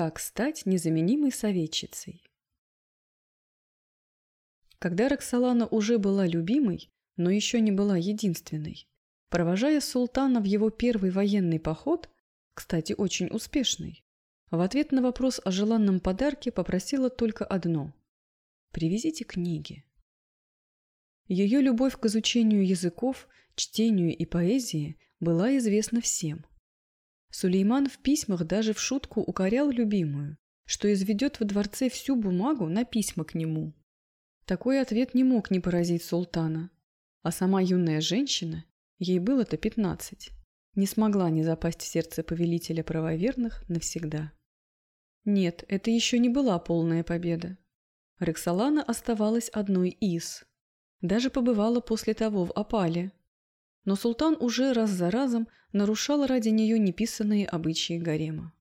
Как стать незаменимой советчицей? Когда Роксолана уже была любимой, но еще не была единственной, провожая султана в его первый военный поход, кстати, очень успешный, в ответ на вопрос о желанном подарке попросила только одно – «Привезите книги». Ее любовь к изучению языков, чтению и поэзии была известна всем. Сулейман в письмах даже в шутку укорял любимую, что изведет во дворце всю бумагу на письма к нему. Такой ответ не мог не поразить султана, а сама юная женщина, ей было-то пятнадцать, не смогла не запасть в сердце повелителя правоверных навсегда. Нет, это еще не была полная победа. Рексалана оставалась одной из. Даже побывала после того в опале. Но султан уже раз за разом нарушал ради нее неписанные обычаи гарема.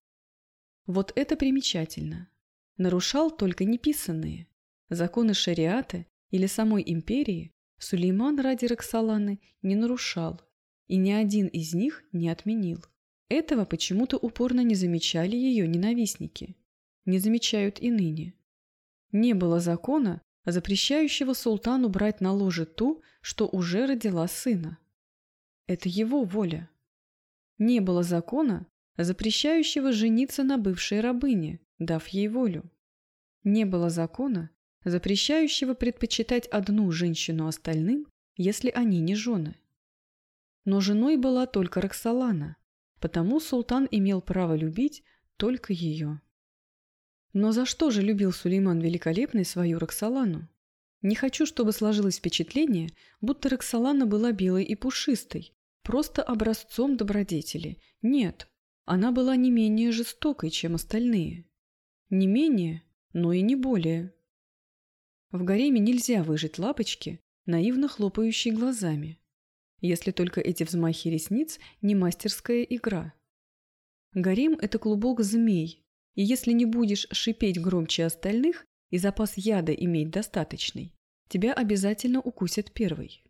Вот это примечательно. Нарушал только неписанные. Законы шариата или самой империи Сулейман ради Роксоланы не нарушал, и ни один из них не отменил. Этого почему-то упорно не замечали ее ненавистники. Не замечают и ныне. Не было закона, запрещающего султану брать на ложе ту, что уже родила сына. Это его воля. Не было закона, запрещающего жениться на бывшей рабыне, дав ей волю. Не было закона, запрещающего предпочитать одну женщину остальным, если они не жены. Но женой была только Роксолана, потому султан имел право любить только ее. Но за что же любил Сулейман Великолепный свою Роксолану? Не хочу, чтобы сложилось впечатление, будто Роксолана была белой и пушистой, просто образцом добродетели. Нет, она была не менее жестокой, чем остальные. Не менее, но и не более. В гареме нельзя выжить лапочки, наивно хлопающие глазами. Если только эти взмахи ресниц не мастерская игра. Гарем – это клубок змей, и если не будешь шипеть громче остальных и запас яда иметь достаточный, тебя обязательно укусят первый.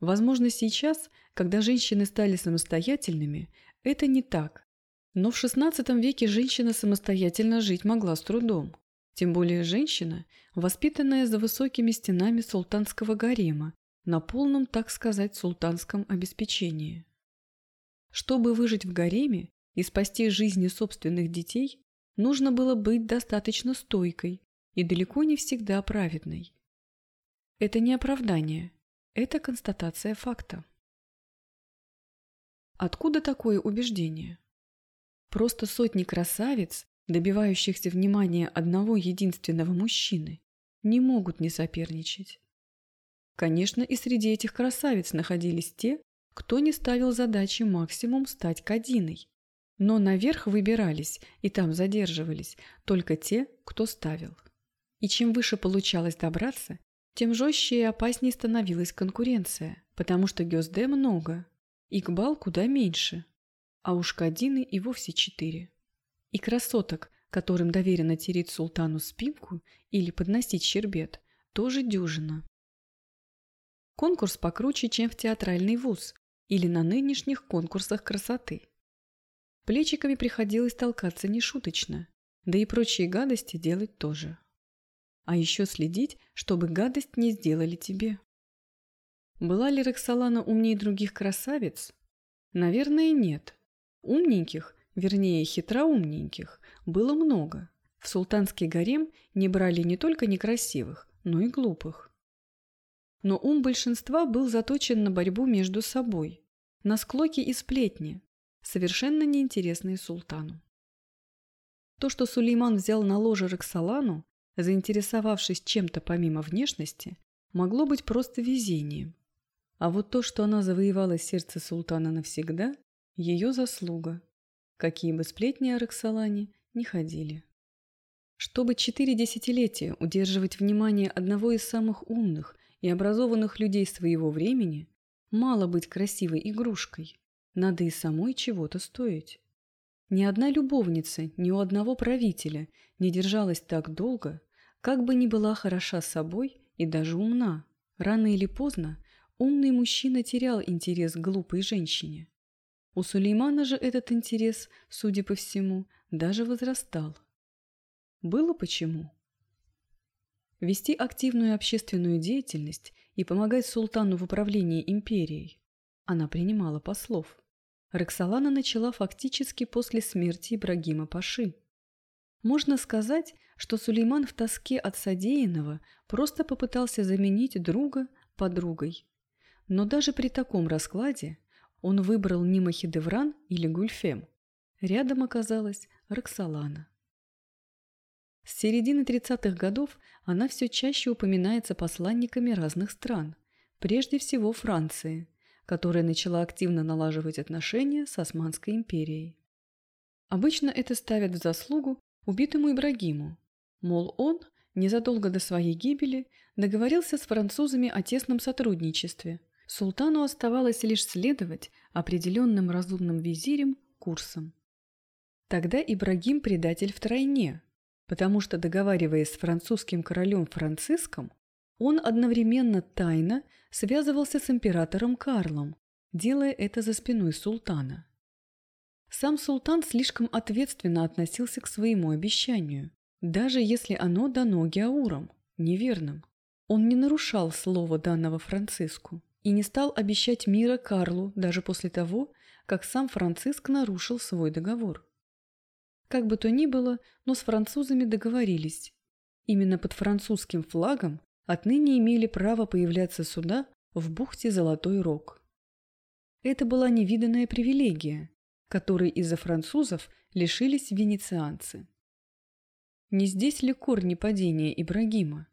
Возможно, сейчас, когда женщины стали самостоятельными, это не так. Но в XVI веке женщина самостоятельно жить могла с трудом. Тем более женщина, воспитанная за высокими стенами султанского гарема, на полном, так сказать, султанском обеспечении. Чтобы выжить в гареме и спасти жизни собственных детей, нужно было быть достаточно стойкой и далеко не всегда праведной. Это не оправдание, это констатация факта. Откуда такое убеждение? Просто сотни красавиц, добивающихся внимания одного единственного мужчины, не могут не соперничать. Конечно, и среди этих красавиц находились те, кто не ставил задачи максимум стать Кадиной, но наверх выбирались и там задерживались только те, кто ставил. И чем выше получалось добраться, тем жестче и опаснее становилась конкуренция, потому что Гёзде много, Игбал куда меньше, а уж Кадины и вовсе четыре. И красоток, которым доверено тереть султану спинку или подносить щербет, тоже дюжина. Конкурс покруче, чем в театральный вуз или на нынешних конкурсах красоты. Плечиками приходилось толкаться нешуточно, да и прочие гадости делать тоже. А еще следить, чтобы гадость не сделали тебе. Была ли Роксолана умнее других красавиц? Наверное, нет. Умненьких, вернее, хитроумненьких, было много. В султанский гарем не брали не только некрасивых, но и глупых. Но ум большинства был заточен на борьбу между собой, на склоки и сплетни, совершенно неинтересные султану. То, что Сулейман взял на ложе Роксолану, заинтересовавшись чем-то помимо внешности, могло быть просто везением. А вот то, что она завоевала сердце султана навсегда, ее заслуга. Какие бы сплетни о Роксолане не ходили. Чтобы четыре десятилетия удерживать внимание одного из самых умных и образованных людей своего времени, мало быть красивой игрушкой. Надо и самой чего-то стоить. Ни одна любовница, ни у одного правителя не держалась так долго, как бы ни была хороша собой и даже умна. Рано или поздно умный мужчина терял интерес к глупой женщине. У Сулеймана же этот интерес, судя по всему, даже возрастал. Было почему. Вести активную общественную деятельность и помогать султану в управлении империей. Она принимала послов. Роксолана начала фактически после смерти Ибрагима Паши. Можно сказать, что Сулейман в тоске от содеянного просто попытался заменить друга подругой. Но даже при таком раскладе он выбрал не Махидевран или Гульфем. Рядом оказалась Роксолана. С середины 30-х годов она все чаще упоминается посланниками разных стран, прежде всего Франции, которая начала активно налаживать отношения с Османской империей. Обычно это ставят в заслугу убитому Ибрагиму, мол, он незадолго до своей гибели договорился с французами о тесном сотрудничестве. Султану оставалось лишь следовать определенным разумным визирем курсом. Тогда Ибрагим предатель втройне, потому что, договариваясь с французским королем Франциском, он одновременно тайно связывался с императором Карлом, делая это за спиной султана. Сам султан слишком ответственно относился к своему обещанию, даже если оно дано Геауром, неверным. Он не нарушал слова данного Франциску и не стал обещать мира Карлу даже после того, как сам Франциск нарушил свой договор. Как бы то ни было, но с французами договорились. Именно под французским флагом отныне имели право появляться суда в бухте Золотой Рог. Это была невиданная привилегия, которой из-за французов лишились венецианцы. Не здесь ли корни падения Ибрагима?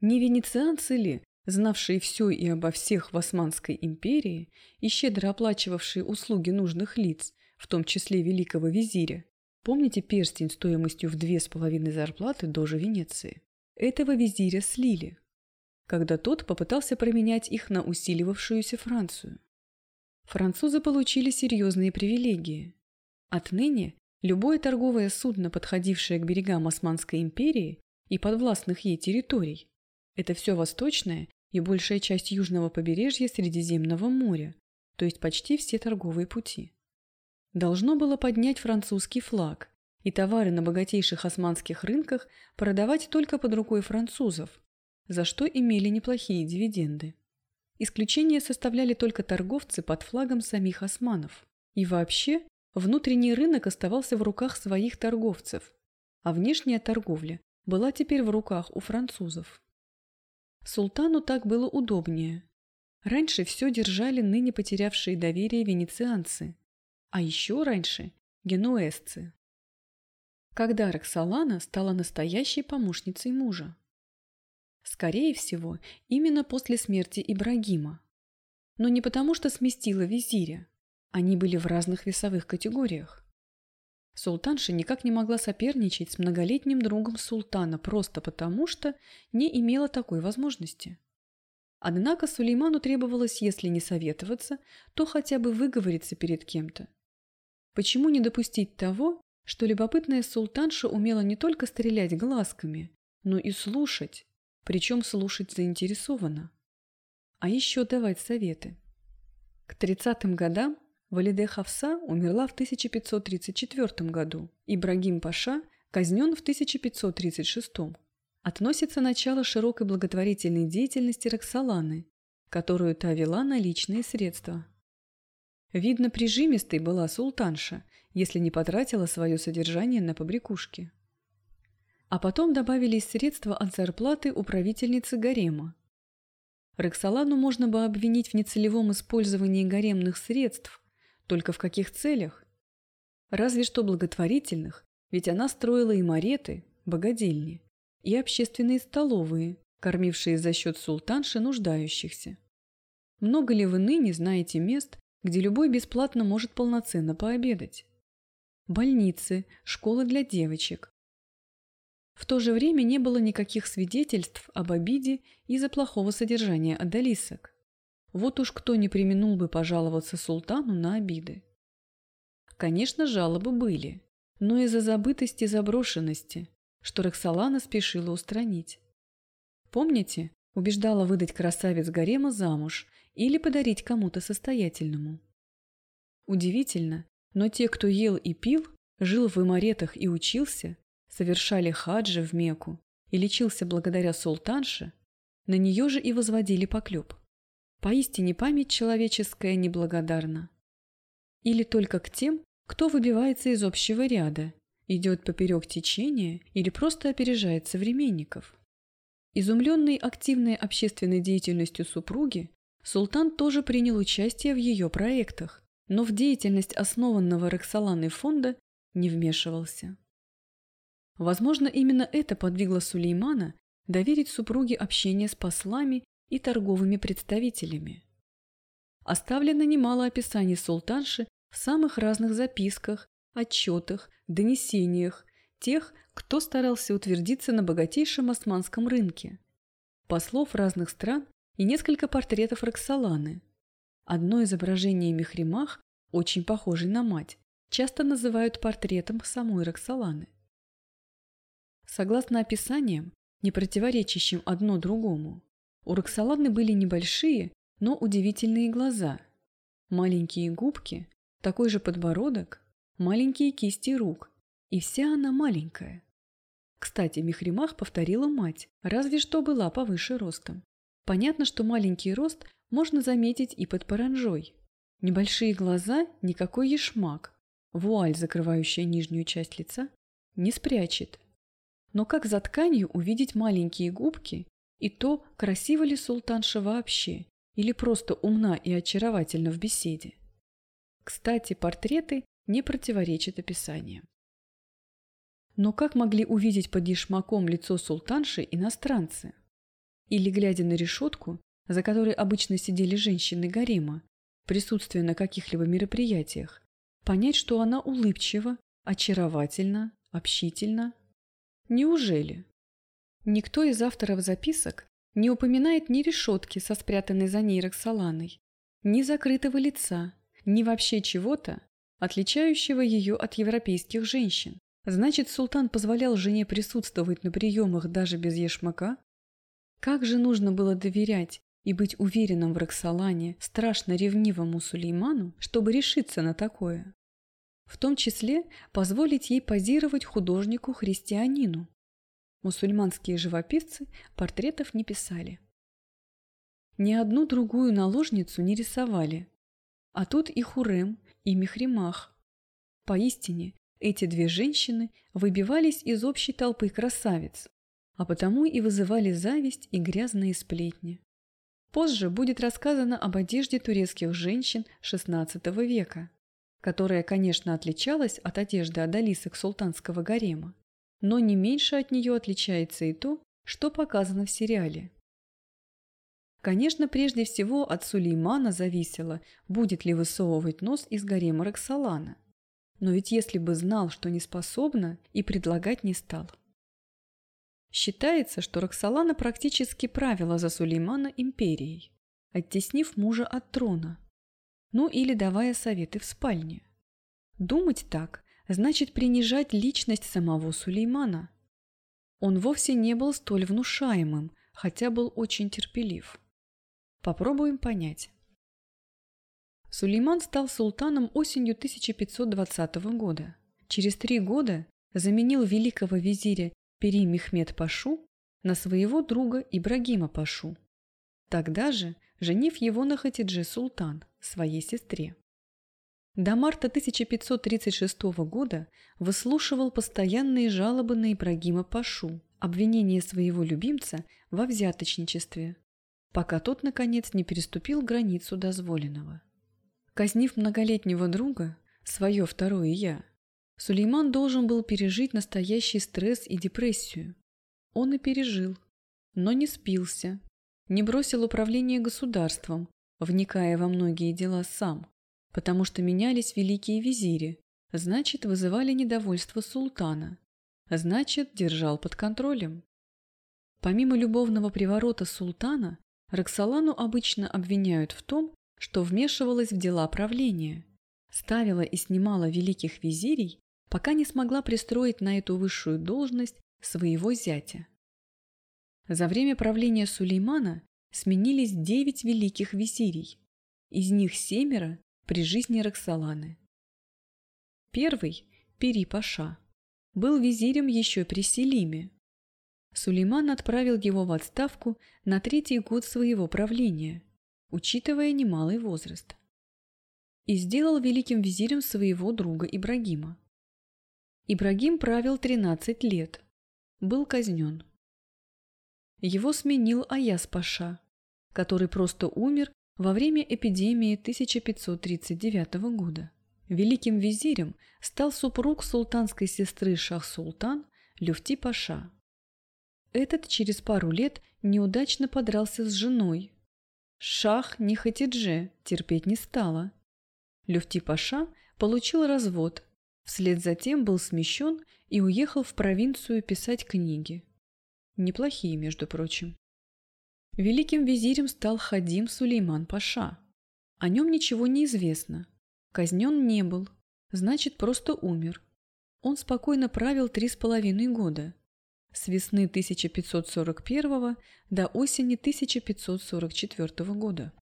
Не венецианцы ли, знавшие все и обо всех в Османской империи и щедро оплачивавшие услуги нужных лиц, в том числе великого визиря, помните перстень стоимостью в две с половиной зарплаты дожи Венеции? Этого визиря слили, когда тот попытался променять их на усиливавшуюся Францию. Французы получили серьезные привилегии. Отныне любое торговое судно, подходившее к берегам Османской империи и подвластных ей территорий, это все восточная и большая часть южного побережья Средиземного моря, то есть почти все торговые пути. Должно было поднять французский флаг и товары на богатейших османских рынках продавать только под рукой французов, за что имели неплохие дивиденды. Исключение составляли только торговцы под флагом самих османов. И вообще, внутренний рынок оставался в руках своих торговцев, а внешняя торговля была теперь в руках у французов. Султану так было удобнее. Раньше все держали ныне потерявшие доверие венецианцы, а еще раньше – генуэзцы. Когда Роксолана стала настоящей помощницей мужа. Скорее всего, именно после смерти Ибрагима. Но не потому, что сместила визиря. Они были в разных весовых категориях. Султанша никак не могла соперничать с многолетним другом султана просто потому, что не имела такой возможности. Однако Сулейману требовалось, если не советоваться, то хотя бы выговориться перед кем-то. Почему не допустить того, что любопытная султанша умела не только стрелять глазками, но и слушать, причем слушать заинтересованно. А еще давать советы. К 30-м годам Валиде Хавса умерла в 1534 году, Ибрагим Паша казнен в 1536. Относится начало широкой благотворительной деятельности Роксоланы, которую та вела на личные средства. Видно, прижимистой была султанша, если не потратила свое содержание на побрякушки. А потом добавились средства от зарплаты управительницы гарема. Роксолану можно бы обвинить в нецелевом использовании гаремных средств, только в каких целях? Разве что благотворительных, ведь она строила и мареты, богадельни, и общественные столовые, кормившие за счет султанши нуждающихся. Много ли вы ныне знаете мест, где любой бесплатно может полноценно пообедать? Больницы, школы для девочек, в то же время не было никаких свидетельств об обиде из-за плохого содержания одолисок. Вот уж кто не применул бы пожаловаться султану на обиды. Конечно, жалобы были, но из-за забытости и заброшенности, что Роксолана спешила устранить. Помните, убеждала выдать красавец гарема замуж или подарить кому-то состоятельному. Удивительно, но те, кто ел и пил, жил в Имаретах и учился, совершали хаджи в Мекку и лечился благодаря султанше, на нее же и возводили поклеп. Поистине память человеческая неблагодарна. Или только к тем, кто выбивается из общего ряда, идет поперек течения или просто опережает современников. Изумленный активной общественной деятельностью супруги, султан тоже принял участие в ее проектах, но в деятельность основанного Роксоланой фонда не вмешивался. Возможно, именно это подвигло Сулеймана доверить супруге общение с послами и торговыми представителями. Оставлено немало описаний султанши в самых разных записках, отчетах, донесениях тех, кто старался утвердиться на богатейшем османском рынке. Послов разных стран и несколько портретов Роксоланы. Одно изображение Мехримах, очень похожей на мать, часто называют портретом самой Роксоланы. Согласно описаниям, не противоречащим одно другому, у Роксоланы были небольшие, но удивительные глаза, маленькие губки, такой же подбородок, маленькие кисти рук, и вся она маленькая. Кстати, Мехримах повторила мать, разве что была повыше ростом. Понятно, что маленький рост можно заметить и под паранжой. Небольшие глаза – никакой ешмак. Вуаль, закрывающая нижнюю часть лица, не спрячет. Но как за тканью увидеть маленькие губки и то, красива ли султанша вообще, или просто умна и очаровательна в беседе? Кстати, портреты не противоречат описаниям. Но как могли увидеть под ешмаком лицо султанши иностранцы? Или, глядя на решетку, за которой обычно сидели женщины гарема, присутствуя на каких-либо мероприятиях, понять, что она улыбчива, очаровательна, общительна? Неужели? Никто из авторов записок не упоминает ни решетки со спрятанной за ней Роксоланой, ни закрытого лица, ни вообще чего-то, отличающего ее от европейских женщин. Значит, султан позволял жене присутствовать на приемах даже без ешмака? Как же нужно было доверять и быть уверенным в Роксолане, страшно ревнивому Сулейману, чтобы решиться на такое? В том числе позволить ей позировать художнику-христианину. Мусульманские живописцы портретов не писали. Ни одну другую наложницу не рисовали, а тут и Хурем, и Мехримах. Поистине, эти две женщины выбивались из общей толпы красавиц, а потому и вызывали зависть и грязные сплетни. Позже будет рассказано об одежде турецких женщин XVI века, которая, конечно, отличалась от одежды адалисок султанского гарема, но не меньше от нее отличается и то, что показано в сериале. Конечно, прежде всего от Сулеймана зависело, будет ли высовывать нос из гарема Роксолана. Но ведь если бы знал, что не способна, и предлагать не стал. Считается, что Роксолана практически правила за Сулеймана империей, оттеснив мужа от трона, ну или давая советы в спальне. Думать так значит принижать личность самого Сулеймана. Он вовсе не был столь внушаемым, хотя был очень терпелив. Попробуем понять. Сулейман стал султаном осенью 1520 года. Через три года заменил великого визиря Пери Мехмед Пашу на своего друга Ибрагима Пашу. Тогда же женив его на Хатидже Султан, своей сестре. До марта 1536 года выслушивал постоянные жалобы на Ибрагима Пашу, обвинение своего любимца во взяточничестве, пока тот, наконец, не переступил границу дозволенного. Казнив многолетнего друга, свое второе «я», Сулейман должен был пережить настоящий стресс и депрессию. Он и пережил, но не спился, не бросил управление государством, вникая во многие дела сам, потому что менялись великие визири, значит, вызывали недовольство султана, значит, держал под контролем. Помимо любовного приворота султана, Роксолану обычно обвиняют в том, что вмешивалась в дела правления, ставила и снимала великих визирей, пока не смогла пристроить на эту высшую должность своего зятя. За время правления Сулеймана сменились девять великих визирей, из них семеро при жизни Роксоланы. Первый, Пери Паша, был визирем еще при Селиме. Сулейман отправил его в отставку на третий год своего правления, учитывая немалый возраст, и сделал великим визирем своего друга Ибрагима. Ибрагим правил 13 лет, был казнен. Его сменил Аяс Паша, который просто умер во время эпидемии 1539 года. Великим визирем стал супруг султанской сестры Шах-Султан Люфти Паша. Этот через пару лет неудачно подрался с женой. Шах Нихатидже терпеть не стала. Люфти Паша получил развод, вслед за тем был смещен и уехал в провинцию писать книги. Неплохие, между прочим. Великим визирем стал Хадим Сулейман Паша. О нем ничего не известно. Казнен не был, значит, просто умер. Он спокойно правил три с половиной года, с весны 1541 до осени 1544 года.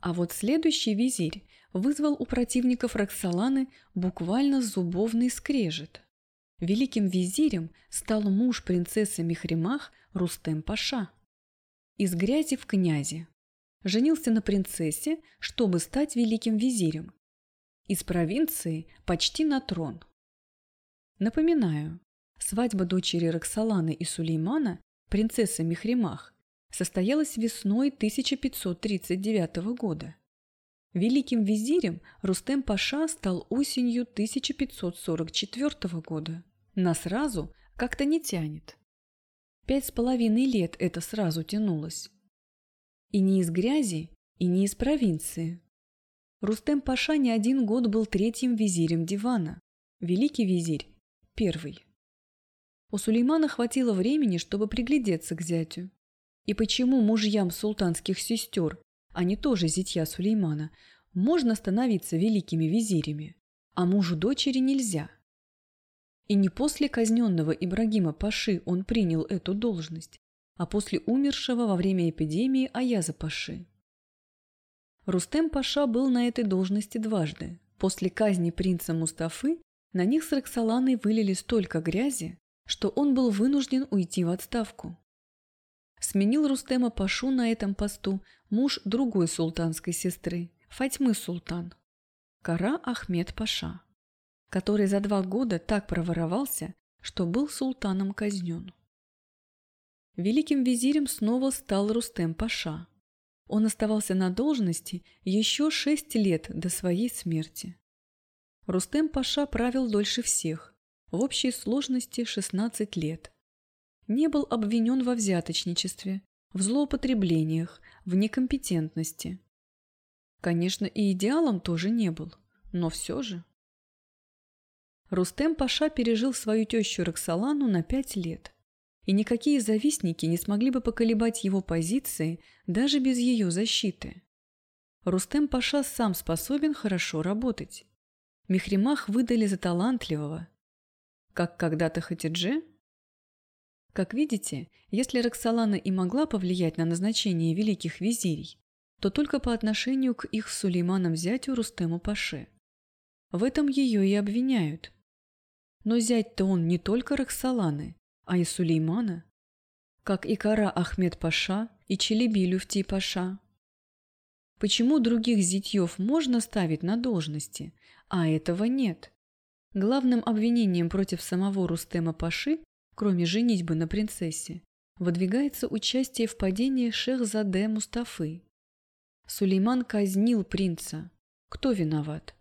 А вот следующий визирь вызвал у противников Роксоланы буквально зубовный скрежет. Великим визирем стал муж принцессы Мехримах Рустем Паша. Из грязи в князи. Женился на принцессе, чтобы стать великим визирем. Из провинции почти на трон. Напоминаю, свадьба дочери Роксоланы и Сулеймана, принцессы Мехримах, состоялась весной 1539 года. Великим визирем Рустем Паша стал осенью 1544 года. На сразу как-то не тянет. Пять с половиной лет это сразу тянулось. И не из грязи, и не из провинции. Рустем Паша не один год был третьим визирем дивана. Великий визирь – первый. У Сулеймана хватило времени, чтобы приглядеться к зятю. И почему мужьям султанских сестер они тоже зятья Сулеймана, можно становиться великими визирями, а мужу дочери нельзя. И не после казненного Ибрагима Паши он принял эту должность, а после умершего во время эпидемии Аяза Паши. Рустем Паша был на этой должности дважды. После казни принца Мустафы на них с Роксоланой вылили столько грязи, что он был вынужден уйти в отставку. Сменил Рустема Пашу на этом посту муж другой султанской сестры, Фатьмы Султан, Кара Ахмед Паша, который за два года так проворовался, что был султаном казнен. Великим визирем снова стал Рустем Паша. Он оставался на должности еще шесть лет до своей смерти. Рустем Паша правил дольше всех, в общей сложности 16 лет – не был обвинен во взяточничестве, в злоупотреблениях, в некомпетентности. Конечно, и идеалом тоже не был, но все же. Рустем Паша пережил свою тещу Роксолану на пять лет, и никакие завистники не смогли бы поколебать его позиции даже без ее защиты. Рустем Паша сам способен хорошо работать. Мехримах выдали за талантливого. Как когда-то Хатидже – как видите, если Роксолана и могла повлиять на назначение великих визирей, то только по отношению к их с Сулейманом зятю Рустему Паше. В этом ее и обвиняют. Но зять-то он не только Роксоланы, а и Сулеймана, как и Кара Ахмед Паша и Челеби Люфти Паша. Почему других зятьев можно ставить на должности, а этого нет? Главным обвинением против самого Рустема Паши кроме женитьбы на принцессе, выдвигается участие в падении Шехзаде Мустафы. Сулейман казнил принца. Кто виноват?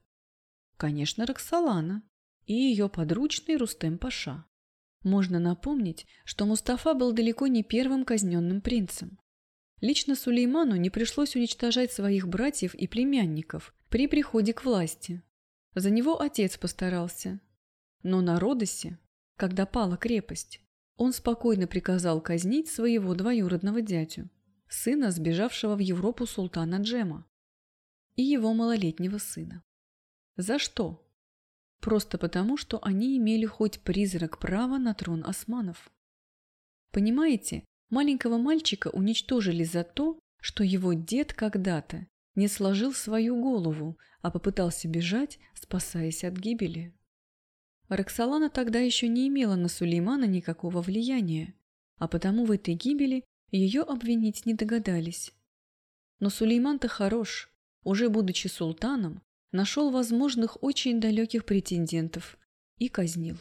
Конечно, Роксолана и ее подручный Рустем Паша. Можно напомнить, что Мустафа был далеко не первым казненным принцем. Лично Сулейману не пришлось уничтожать своих братьев и племянников при приходе к власти. За него отец постарался. Но на Родосе когда пала крепость, он спокойно приказал казнить своего двоюродного дядю, сына сбежавшего в Европу султана Джема, и его малолетнего сына. За что? Просто потому, что они имели хоть призрак права на трон османов. Понимаете, маленького мальчика уничтожили за то, что его дед когда-то не сложил свою голову, а попытался бежать, спасаясь от гибели. Роксолана тогда еще не имела на Сулеймана никакого влияния, а потому в этой гибели ее обвинить не догадались. Но Сулейман-то хорош, уже будучи султаном, нашел возможных очень далеких претендентов и казнил.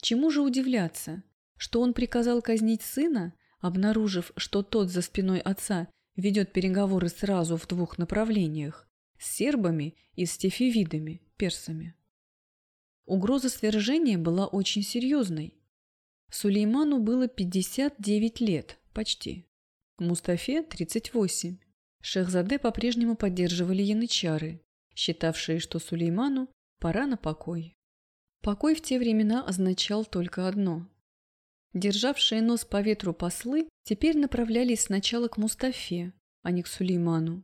Чему же удивляться, что он приказал казнить сына, обнаружив, что тот за спиной отца ведет переговоры сразу в двух направлениях – с сербами и с тефевидами, персами. Угроза свержения была очень серьезной. Сулейману было 59 лет, почти. Мустафе – 38. Шехзаде по-прежнему поддерживали янычары, считавшие, что Сулейману пора на покой. Покой в те времена означал только одно. Державшие нос по ветру послы теперь направлялись сначала к Мустафе, а не к Сулейману.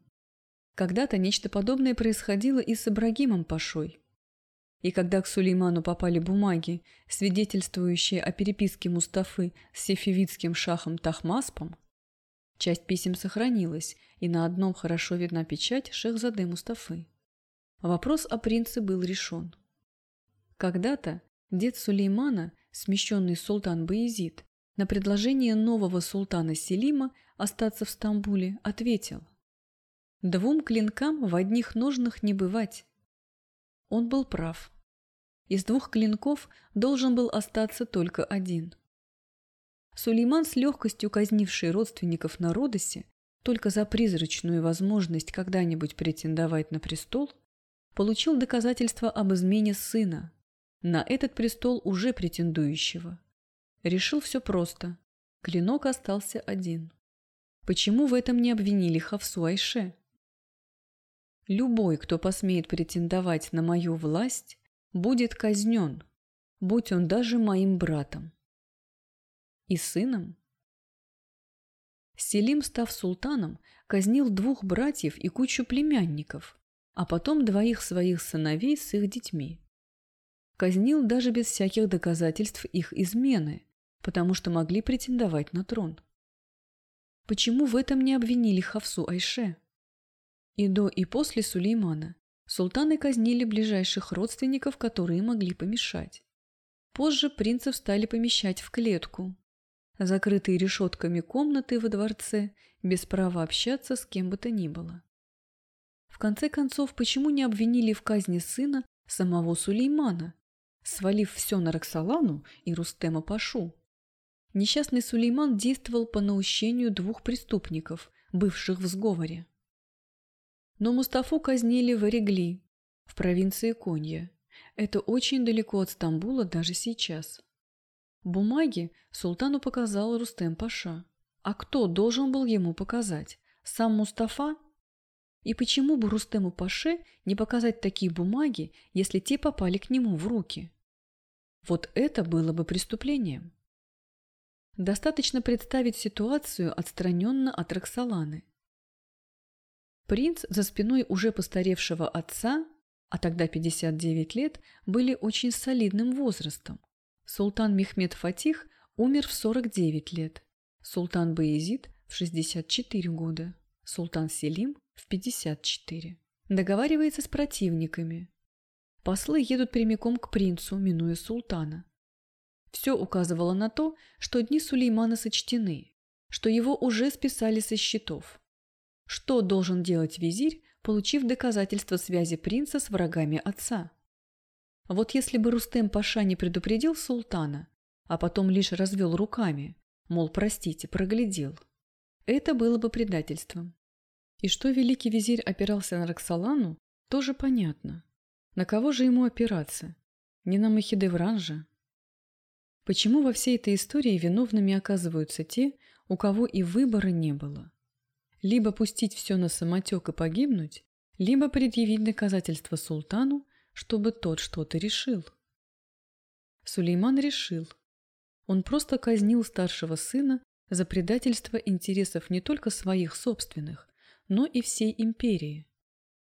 Когда-то нечто подобное происходило и с Ибрагимом Пашой. И когда к Сулейману попали бумаги, свидетельствующие о переписке Мустафы с сефевидским шахом Тахмаспом, часть писем сохранилась, и на одном хорошо видна печать Шехзаде Мустафы. Вопрос о принце был решен. Когда-то дед Сулеймана, смещенный султан Баезид, на предложение нового султана Селима остаться в Стамбуле ответил «Двум клинкам в одних ножнах не бывать». Он был прав. Из двух клинков должен был остаться только один. Сулейман, с легкостью казнивший родственников на Родосе, только за призрачную возможность когда-нибудь претендовать на престол, получил доказательство об измене сына, на этот престол уже претендующего. Решил все просто. Клинок остался один. Почему в этом не обвинили Хавсу Айше? Любой, кто посмеет претендовать на мою власть, будет казнен, будь он даже моим братом. И сыном? Селим, став султаном, казнил двух братьев и кучу племянников, а потом двоих своих сыновей с их детьми. Казнил даже без всяких доказательств их измены, потому что могли претендовать на трон. Почему в этом не обвинили Хавсу Айше? И до, и после Сулеймана султаны казнили ближайших родственников, которые могли помешать. Позже принцев стали помещать в клетку, закрытые решетками комнаты во дворце, без права общаться с кем бы то ни было. Конце концов, почему не обвинили в казни сына самого Сулеймана, свалив все на Роксолану и Рустема Пашу? Несчастный Сулейман действовал по наущению двух преступников, бывших в сговоре. Но Мустафу казнили в Орегли, в провинции Конья. Это очень далеко от Стамбула даже сейчас. Бумаги султану показал Рустем Паша. А кто должен был ему показать? Сам Мустафа? И почему бы Рустему Паше не показать такие бумаги, если те попали к нему в руки? Вот это было бы преступлением. Достаточно представить ситуацию отстраненно от Роксоланы. Принц за спиной уже постаревшего отца, а тогда 59 лет, были очень солидным возрастом. Султан Мехмед Фатих умер в 49 лет, султан Баезид в 64 года, султан Селим в 54. Договаривается с противниками. Послы едут прямиком к принцу, минуя султана. Все указывало на то, что дни Сулеймана сочтены, что его уже списали со счетов. Что должен делать визирь, получив доказательство связи принца с врагами отца? Вот если бы Рустем Паша не предупредил султана, а потом лишь развел руками, мол, простите, проглядел, это было бы предательством. И что великий визирь опирался на Роксолану, тоже понятно. На кого же ему опираться? Не на Махидевран же. Почему во всей этой истории виновными оказываются те, у кого и выбора не было? Либо пустить все на самотек и погибнуть, либо предъявить доказательства султану чтобы тот что-то решил. Сулейман решил. Он просто казнил старшего сына за предательство интересов не только своих собственных, но и всей империи.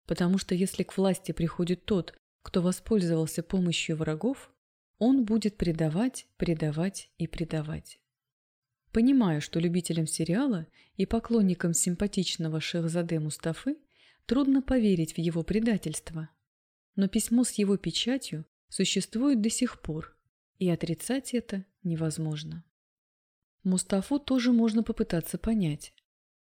Потому что если к власти приходит тот, кто воспользовался помощью врагов, он будет предавать, предавать и предавать. Понимаю, что любителям сериала и поклонникам симпатичного Шехзаде Мустафы трудно поверить в его предательство, но письмо с его печатью существует до сих пор, и отрицать это невозможно. Мустафу тоже можно попытаться понять.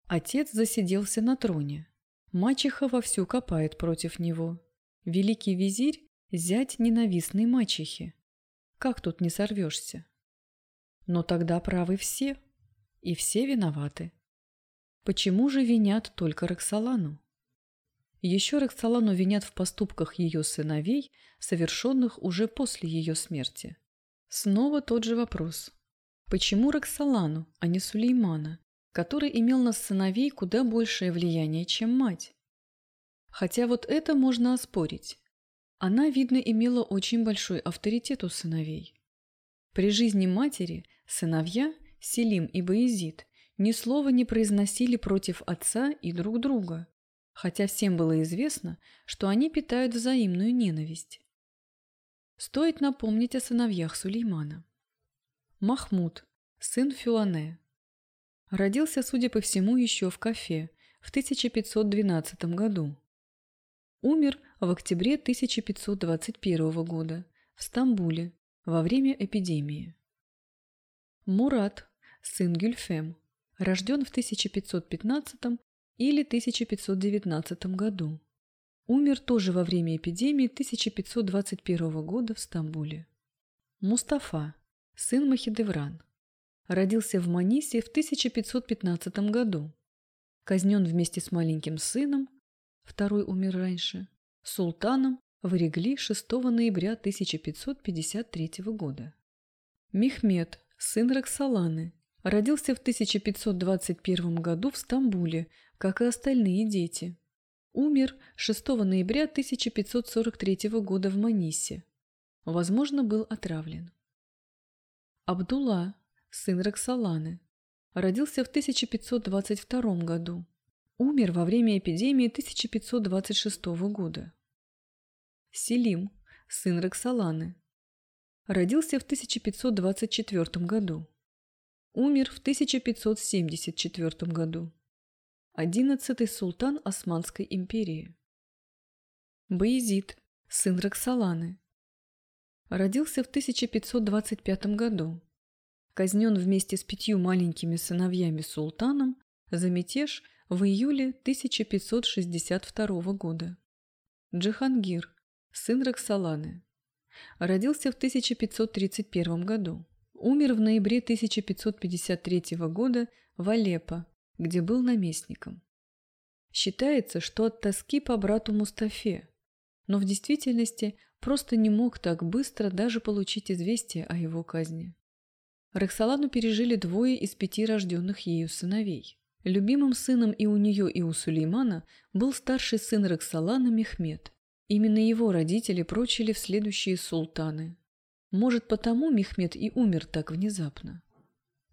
Отец засиделся на троне. Мачеха вовсю копает против него. Великий визирь – зять ненавистной мачехи. Как тут не сорвешься? Но тогда правы все, и все виноваты. Почему же винят только Роксолану? Еще Роксолану винят в поступках ее сыновей, совершенных уже после ее смерти. Снова тот же вопрос. Почему Роксолану, а не Сулеймана, который имел на сыновей куда большее влияние, чем мать? Хотя вот это можно оспорить. Она, видно, имела очень большой авторитет у сыновей. При жизни матери сыновья, Селим и Боязид, ни слова не произносили против отца и друг друга, хотя всем было известно, что они питают взаимную ненависть. Стоит напомнить о сыновьях Сулеймана. Махмуд, сын Фюане. Родился, судя по всему, еще в Кафе в 1512 году. Умер в октябре 1521 года в Стамбуле во время эпидемии. Мурат, сын Гюльфем, рожден в 1515 или 1519 году. Умер тоже во время эпидемии 1521 года в Стамбуле. Мустафа, сын Махидевран. Родился в Манисе в 1515 году. Казнен вместе с маленьким сыном, второй умер раньше, султаном в Орегли 6 ноября 1553 года. Мехмед, сын Роксоланы, родился в 1521 году в Стамбуле, как и остальные дети. Умер 6 ноября 1543 года в Манисе. Возможно, был отравлен. Абдулла, сын Роксоланы, родился в 1522 году. Умер во время эпидемии 1526 года. Селим, сын Роксоланы, родился в 1524 году. Умер в 1574 году. Одиннадцатый султан Османской империи. Баязид, сын Роксоланы, Родился в 1525 году. Казнен вместе с пятью маленькими сыновьями султаном за мятеж в июле 1562 года. Джихангир, сын Роксоланы. Родился в 1531 году. Умер в ноябре 1553 года в Алеппо, где был наместником. Считается, что от тоски по брату Мустафе, но в действительности просто не мог так быстро даже получить известие о его казни. Роксолану пережили двое из пяти рожденных ею сыновей. Любимым сыном и у нее, и у Сулеймана был старший сын Роксолана Мехмед. Именно его родители прочили в следующие султаны. Может, потому Мехмед и умер так внезапно.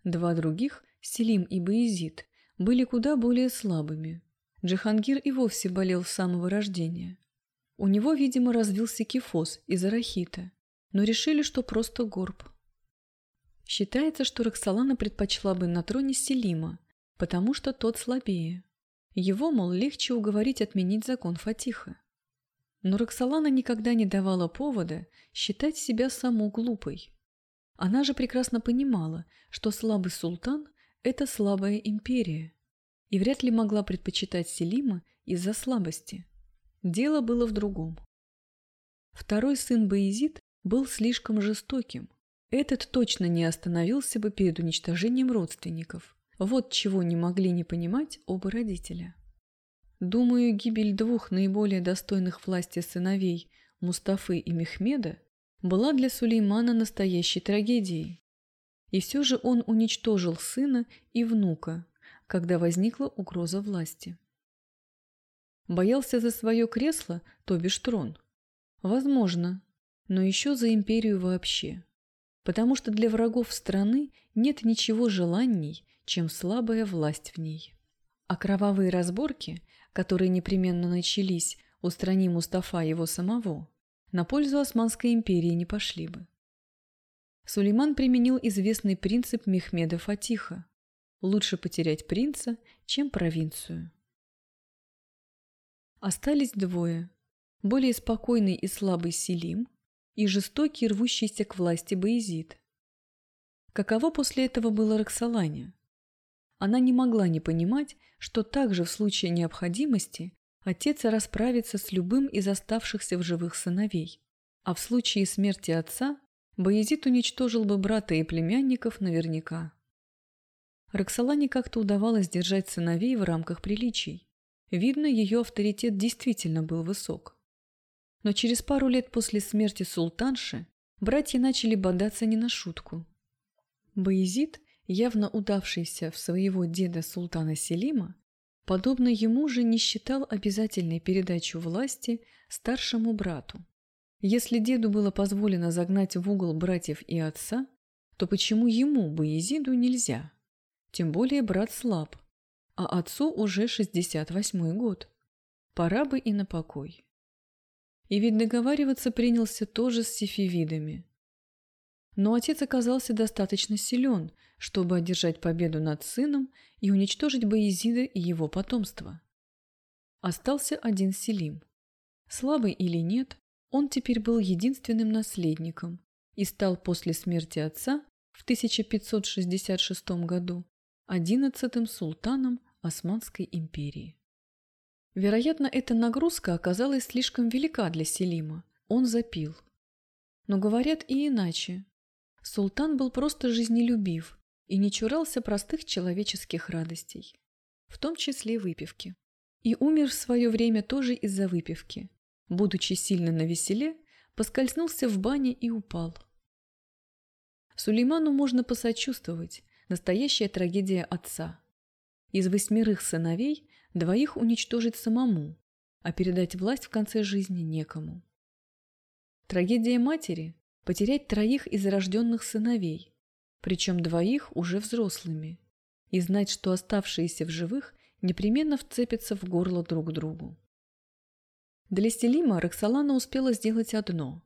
Два других, Селим и Баизид, были куда более слабыми. Джихангир и вовсе болел с самого рождения. У него, видимо, развился кифоз из арахита, но решили, что просто горб. Считается, что Роксолана предпочла бы на троне Селима, потому что тот слабее. Его, мол, легче уговорить отменить закон Фатиха. Но Роксолана никогда не давала повода считать себя саму глупой. Она же прекрасно понимала, что слабый султан – это слабая империя, и вряд ли могла предпочитать Селима из-за слабости. Дело было в другом. Второй сын Баизид был слишком жестоким. Этот точно не остановился бы перед уничтожением родственников. Вот чего не могли не понимать оба родителя. Думаю, гибель двух наиболее достойных власти сыновей Мустафы и Мехмеда была для Сулеймана настоящей трагедией. И все же он уничтожил сына и внука, когда возникла угроза власти. Боялся за свое кресло, то бишь трон? Возможно, но еще за империю вообще. Потому что для врагов страны нет ничего желанней, чем слабая власть в ней. А кровавые разборки, которые непременно начались, устрани Мустафа его самого, на пользу Османской империи не пошли бы. Сулейман применил известный принцип Мехмеда Фатиха – лучше потерять принца, чем провинцию. Остались двое. Более спокойный и слабый Селим и жестокий, рвущийся к власти Боязид. Каково после этого было Роксолане? Она не могла не понимать, что также в случае необходимости отец расправится с любым из оставшихся в живых сыновей, а в случае смерти отца Боязид уничтожил бы брата и племянников наверняка. Роксолане как-то удавалось держать сыновей в рамках приличий. Видно, ее авторитет действительно был высок. Но через пару лет после смерти султанши братья начали бодаться не на шутку. Боязид, явно удавшийся в своего деда султана Селима, подобно ему же не считал обязательной передачу власти старшему брату. Если деду было позволено загнать в угол братьев и отца, то почему ему, Боязиду, нельзя? Тем более брат слаб, а отцу уже 68 год. Пора бы и на покой. И ведь договариваться принялся тоже с сифивидами. Но отец оказался достаточно силен, чтобы одержать победу над сыном и уничтожить Боязида и его потомство. Остался один Селим. Слабый или нет, он теперь был единственным наследником и стал после смерти отца в 1566 году одиннадцатым султаном Османской империи. Вероятно, эта нагрузка оказалась слишком велика для Селима. Он запил. Но говорят и иначе. Султан был просто жизнелюбив и не чурался простых человеческих радостей, в том числе выпивки. И умер в свое время тоже из-за выпивки будучи сильно навеселе, поскользнулся в бане и упал. Сулейману можно посочувствовать, настоящая трагедия отца. Из восьмерых сыновей двоих уничтожить самому, а передать власть в конце жизни некому. Трагедия матери – потерять троих из рожденных сыновей, причем двоих уже взрослыми, и знать, что оставшиеся в живых непременно вцепятся в горло друг другу. Для Селима Роксолана успела сделать одно.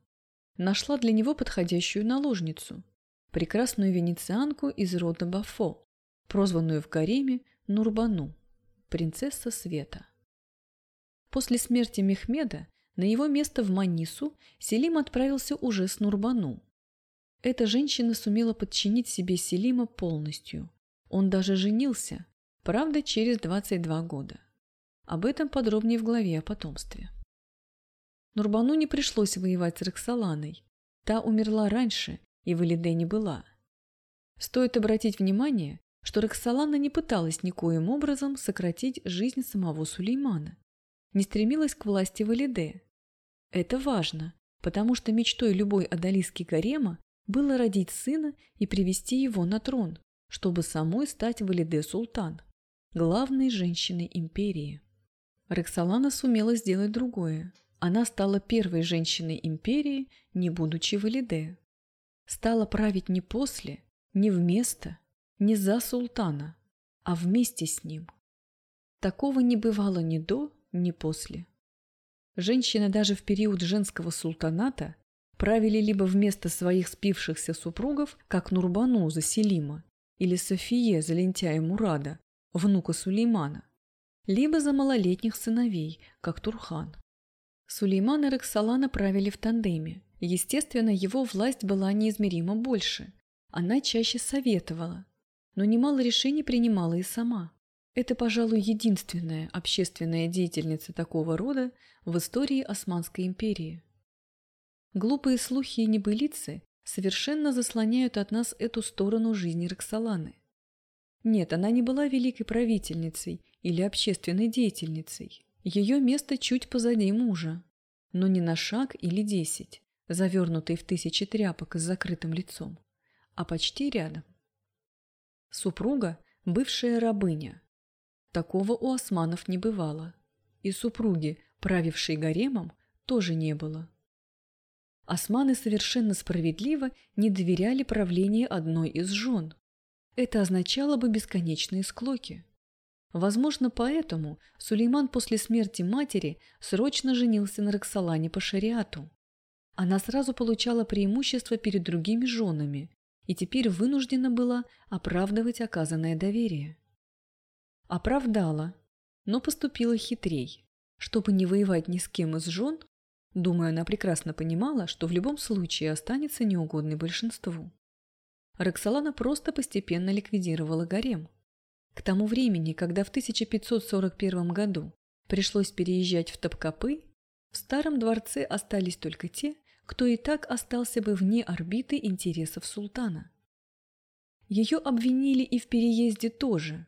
Нашла для него подходящую наложницу, прекрасную венецианку из рода Бафо, прозванную в гареме Нурбану, принцесса света. После смерти Мехмеда на его место в Манису Селим отправился уже с Нурбану. Эта женщина сумела подчинить себе Селима полностью. Он даже женился, правда, через 22 года. Об этом подробнее в главе о потомстве. Нурбану не пришлось воевать с Роксоланой. Та умерла раньше, и в Элиде не была. Стоит обратить внимание, что Роксолана не пыталась никоим образом сократить жизнь самого Сулеймана, не стремилась к власти в Элиде. Это важно, потому что мечтой любой адалиски гарема было родить сына и привести его на трон, чтобы самой стать Валиде Султан, главной женщиной империи. Роксолана сумела сделать другое. Она стала первой женщиной империи, не будучи валиде. Стала править не после, не вместо, не за султана, а вместе с ним. Такого не бывало ни до, ни после. Женщины даже в период женского султаната правили либо вместо своих спившихся супругов, как Нурбану за Селима или Софие за лентяя Мурада, внука Сулеймана, либо за малолетних сыновей, как Турхан. Сулейман и Роксолана правили в тандеме. Естественно, его власть была неизмеримо больше. Она чаще советовала, но немало решений принимала и сама. Это, пожалуй, единственная общественная деятельница такого рода в истории Османской империи. Глупые слухи и небылицы совершенно заслоняют от нас эту сторону жизни Роксоланы. Нет, она не была великой правительницей или общественной деятельницей. Ее место чуть позади мужа, но не на шаг или десять, завернутый в тысячи тряпок с закрытым лицом, а почти рядом. Супруга – бывшая рабыня. Такого у османов не бывало. И супруги, правившей гаремом, тоже не было. Османы совершенно справедливо не доверяли правлению одной из жен. Это означало бы бесконечные склоки. Возможно, поэтому Сулейман после смерти матери срочно женился на Роксолане по шариату. Она сразу получала преимущество перед другими женами и теперь вынуждена была оправдывать оказанное доверие. Оправдала, но поступила хитрей. Чтобы не воевать ни с кем из жен, Думаю, она прекрасно понимала, что в любом случае останется неугодной большинству. Роксолана просто постепенно ликвидировала гарем. К тому времени, когда в 1541 году пришлось переезжать в Топкапы, в старом дворце остались только те, кто и так остался бы вне орбиты интересов султана. Ее обвинили и в переезде тоже.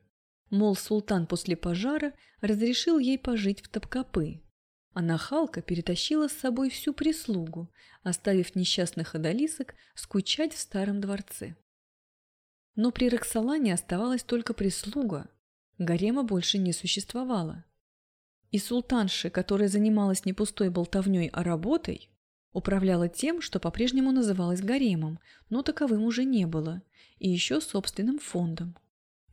Мол, султан после пожара разрешил ей пожить в Топкапы, а нахалка перетащила с собой всю прислугу, оставив несчастных одолисок скучать в старом дворце. Но при Роксолане оставалась только прислуга, гарема больше не существовало. И султанша, которая занималась не пустой болтовней, а работой, управляла тем, что по-прежнему называлось гаремом, но таковым уже не было, и еще собственным фондом.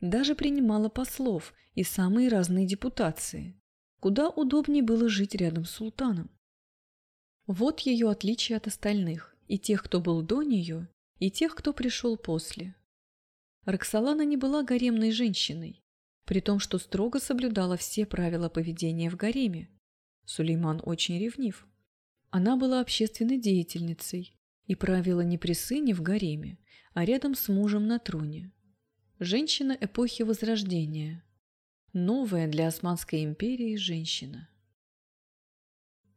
Даже принимала послов и самые разные депутации – Куда удобнее было жить рядом с султаном. Вот ее отличие от остальных, и тех, кто был до нее, и тех, кто пришел после. Роксолана не была гаремной женщиной, при том, что строго соблюдала все правила поведения в гареме. Сулейман очень ревнив. Она была общественной деятельницей и правила не при сыне в гареме, а рядом с мужем на троне. Женщина эпохи Возрождения – Новая для Османской империи женщина.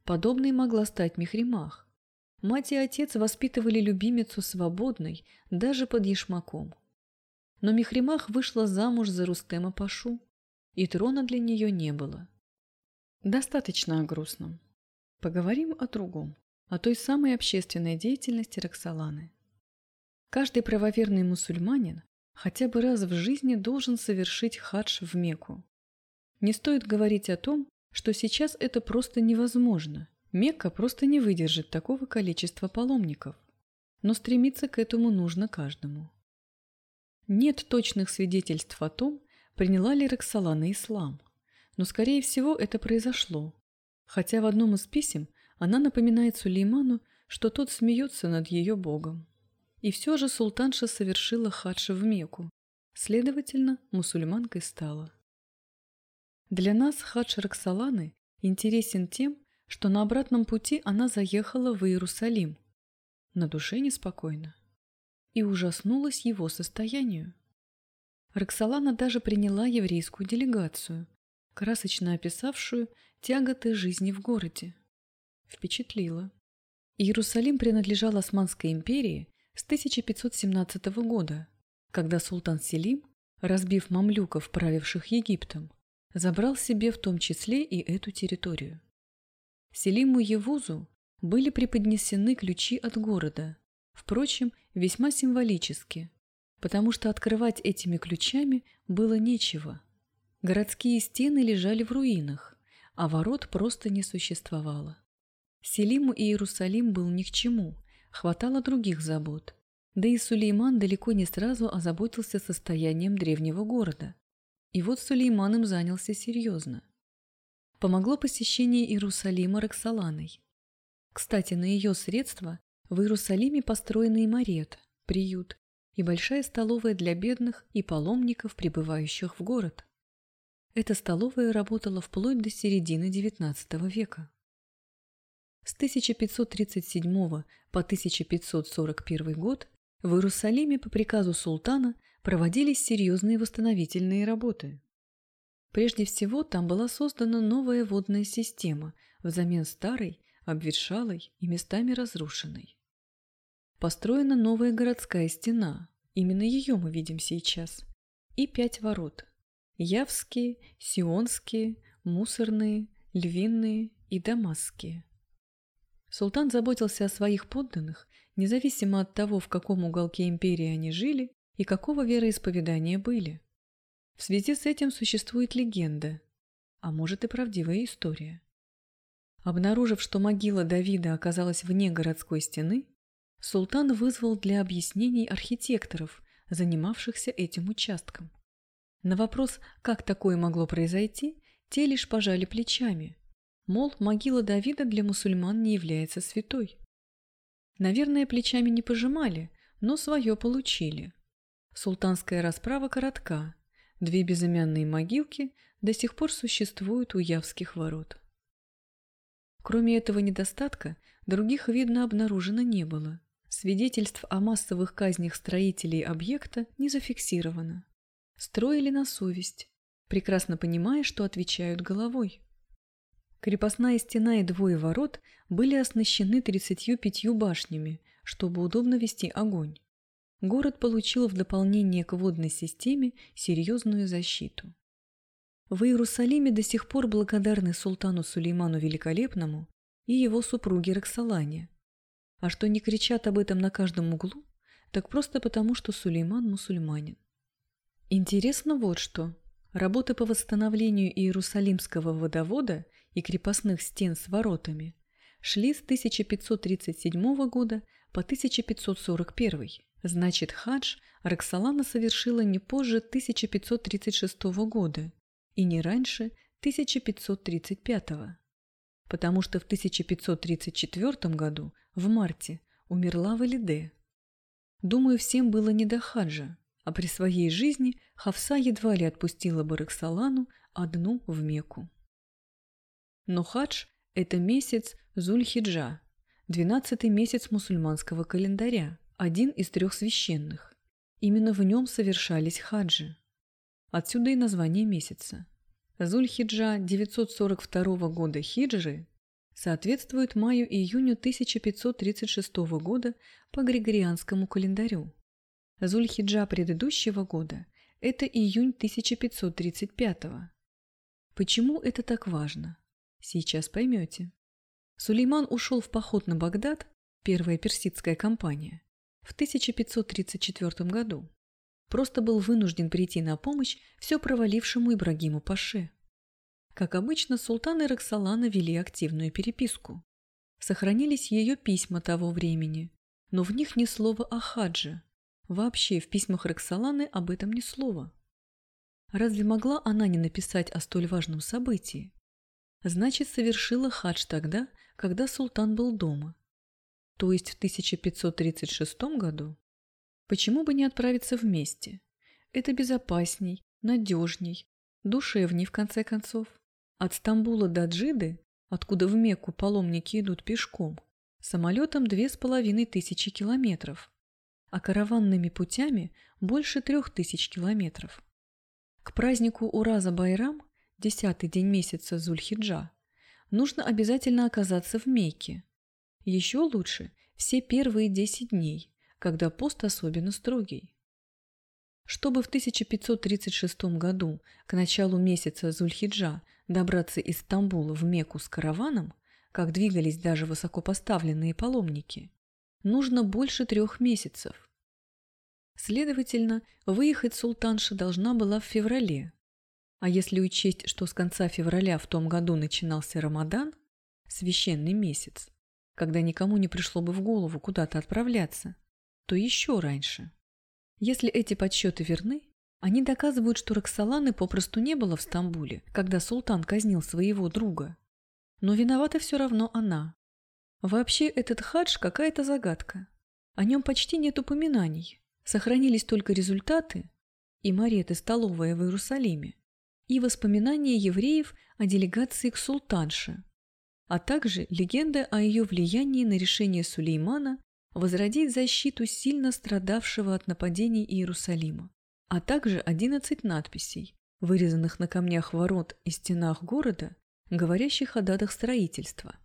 Подобной могла стать Мехримах. Мать и отец воспитывали любимицу свободной, даже под ешмаком. Но Мехримах вышла замуж за Рустема Пашу, и трона для нее не было. Достаточно о грустном. Поговорим о другом, о той самой общественной деятельности Роксоланы. Каждый правоверный мусульманин хотя бы раз в жизни должен совершить хадж в Мекку. Не стоит говорить о том, что сейчас это просто невозможно. Мекка просто не выдержит такого количества паломников. Но стремиться к этому нужно каждому. Нет точных свидетельств о том, приняла ли Роксолана ислам, но, скорее всего, это произошло. Хотя в одном из писем она напоминает Сулейману, что тот смеется над ее богом. И все же султанша совершила хадж в Мекку, следовательно, мусульманкой стала. Для нас хадж Роксоланы интересен тем, что на обратном пути она заехала в Иерусалим. На душе неспокойно. И ужаснулась его состоянию. Роксолана даже приняла еврейскую делегацию, красочно описавшую тяготы жизни в городе. Впечатлила. Иерусалим принадлежал Османской империи с 1517 года, когда султан Селим, разбив мамлюков, правивших Египтом, забрал себе в том числе и эту территорию. Селиму Евузу были преподнесены ключи от города, впрочем, весьма символически, потому что открывать этими ключами было нечего. Городские стены лежали в руинах, а ворот просто не существовало. Селиму и Иерусалим был ни к чему, Хватало других забот. Да и Сулейман далеко не сразу озаботился состоянием древнего города. И вот Сулейман им занялся серьезно. Помогло посещение Иерусалима Роксоланой. Кстати, на ее средства в Иерусалиме построены и марет, приют, и большая столовая для бедных и паломников, прибывающих в город. Эта столовая работала вплоть до середины XIX века. С 1537 по 1541 год в Иерусалиме по приказу султана проводились серьезные восстановительные работы. Прежде всего, там была создана новая водная система взамен старой, обветшалой и местами разрушенной. Построена новая городская стена, именно ее мы видим сейчас, и пять ворот – Явские, Сионские, Мусорные, Львиные и Дамасские – Султан заботился о своих подданных, независимо от того, в каком уголке империи они жили и какого вероисповедания были. В связи с этим существует легенда, а может и правдивая история. Обнаружив, что могила Давида оказалась вне городской стены, султан вызвал для объяснений архитекторов, занимавшихся этим участком. На вопрос, как такое могло произойти, те лишь пожали плечами – Мол, могила Давида для мусульман не является святой. Наверное, плечами не пожимали, но свое получили. Султанская расправа коротка. Две безымянные могилки до сих пор существуют у Явских ворот. Кроме этого недостатка, других, видно, обнаружено не было. Свидетельств о массовых казнях строителей объекта не зафиксировано. Строили на совесть, прекрасно понимая, что отвечают головой. Крепостная стена и двое ворот были оснащены 35 башнями, чтобы удобно вести огонь. Город получил в дополнение к водной системе серьезную защиту. В Иерусалиме до сих пор благодарны султану Сулейману Великолепному и его супруге Роксолане. А что не кричат об этом на каждом углу, так просто потому, что Сулейман мусульманин. Интересно вот что. Работы по восстановлению Иерусалимского водовода и крепостных стен с воротами шли с 1537 года по 1541. Значит, хадж Роксолана совершила не позже 1536 года и не раньше 1535. Потому что в 1534 году, в марте, умерла Валиде. Думаю, всем было не до хаджа, а при своей жизни Хавса едва ли отпустила бы Роксолану одну в Мекку. Но хадж – это месяц Зуль-Хиджа, двенадцатый месяц мусульманского календаря, один из трех священных. Именно в нем совершались хаджи. Отсюда и название месяца. Зуль-Хиджа 942 года хиджры соответствует маю-июню 1536 года по Григорианскому календарю. Зуль-Хиджа предыдущего года – это июнь 1535 -го. Почему это так важно? Сейчас поймете. Сулейман ушел в поход на Багдад, первая персидская кампания, в 1534 году. Просто был вынужден прийти на помощь все провалившему Ибрагиму Паше. Как обычно, султан и Роксолана вели активную переписку. Сохранились ее письма того времени, но в них ни слова о хадже. Вообще в письмах Роксоланы об этом ни слова. Разве могла она не написать о столь важном событии? Значит, совершила хадж тогда, когда султан был дома. То есть в 1536 году? Почему бы не отправиться вместе? Это безопасней, надежней, душевней в конце концов. От Стамбула до Джиды, откуда в Мекку паломники идут пешком, самолетом две с половиной тысячи километров, а караванными путями больше трех тысяч километров. К празднику Ураза-Байрам, десятый день месяца Зульхиджа, нужно обязательно оказаться в Мекке. Еще лучше все первые десять дней, когда пост особенно строгий. Чтобы в 1536 году, к началу месяца Зульхиджа, добраться из Стамбула в Мекку с караваном, как двигались даже высокопоставленные паломники, нужно больше трех месяцев. Следовательно, выехать султанша должна была в феврале. А если учесть, что с конца февраля в том году начинался Рамадан, священный месяц, когда никому не пришло бы в голову куда-то отправляться, то еще раньше. Если эти подсчеты верны, они доказывают, что Роксоланы попросту не было в Стамбуле, когда султан казнил своего друга. Но виновата все равно она. Вообще этот хадж какая-то загадка. О нем почти нет упоминаний. Сохранились только результаты и мареты столовая в Иерусалиме, и воспоминания евреев о делегации к султанше, а также легенда о ее влиянии на решение Сулеймана возродить защиту сильно страдавшего от нападений Иерусалима а также 11 надписей, вырезанных на камнях ворот и стенах города, говорящих о датах строительства.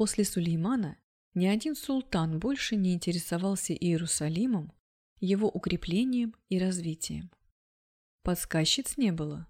После Сулеймана ни один султан больше не интересовался Иерусалимом, его укреплением и развитием. Подсказчиц не было.